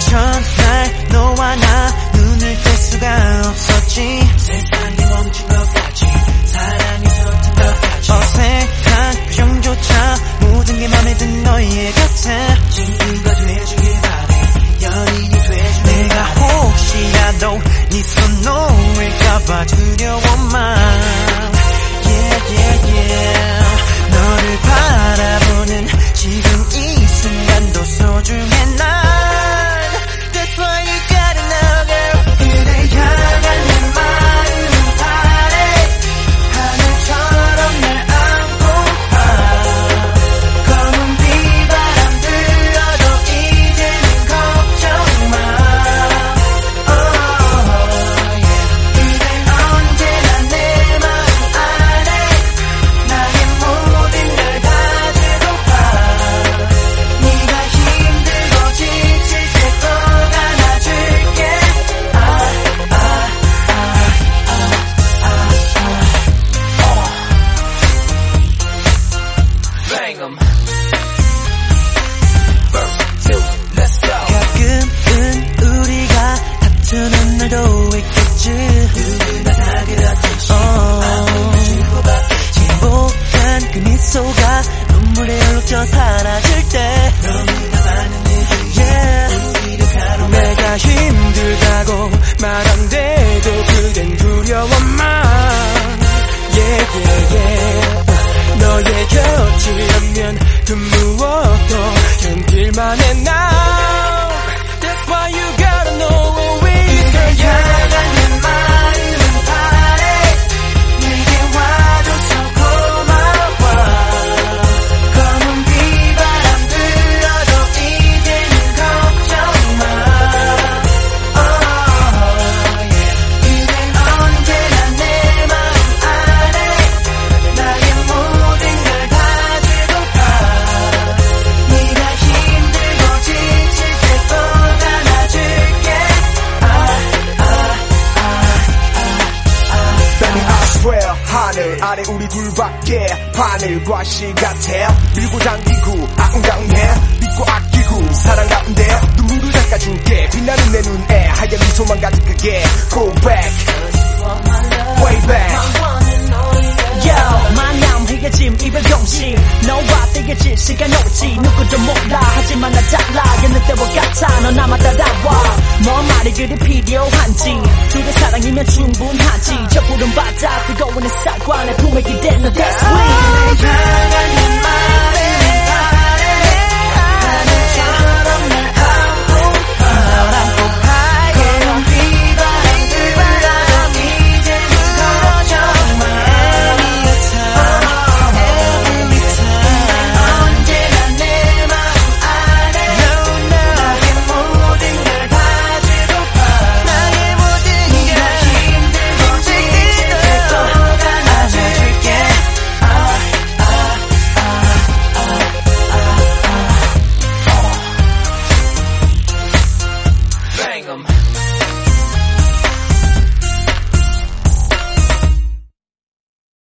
전날 너와 나 눈을 뗄 수가 없었지. 세상이 멈춘 것 같이 사랑이 서툰 것 같이 어색한 표정조차 모든 게 맘에 든 너의 곁에. 친구가 돼주길 바래. 연인이 돼주길 내가 혹시라도 네손 놓을까봐 두려워만. Yeah, yeah, yeah. 너를 바라보는 지금 이 순간도 소중해 난 날도 있겠지? 행복한 그 미소가 눈물에 얼룩져 사라질 때. Yeah. 내가 힘들다고 말한대도 그댄 두려워만. Yeah, yeah, yeah. 너의 곁이라면 그 무엇도 견딜만 해 아래 우리 둘밖에 바늘과 실 같아 밀고 당기고 아웅다웅해. 믿고 아끼고 사랑 가운데 눈물을 닦아줄게. 빛나는 내 눈에 하얀 미소만 가득하게. Go back. Way back. Yo, 마냥 희게짐 이별 경심 너와 뜨개질 시간 없지. 누구도 몰라. 하지만 나 달라. 여느 때와 같아. 너 나만 따라와. 뭐 말이 그리 필요한지 사랑이면 충분하지. 저 푸른 바다 뜨거운 햇살과 내 품에 기댄 너 That's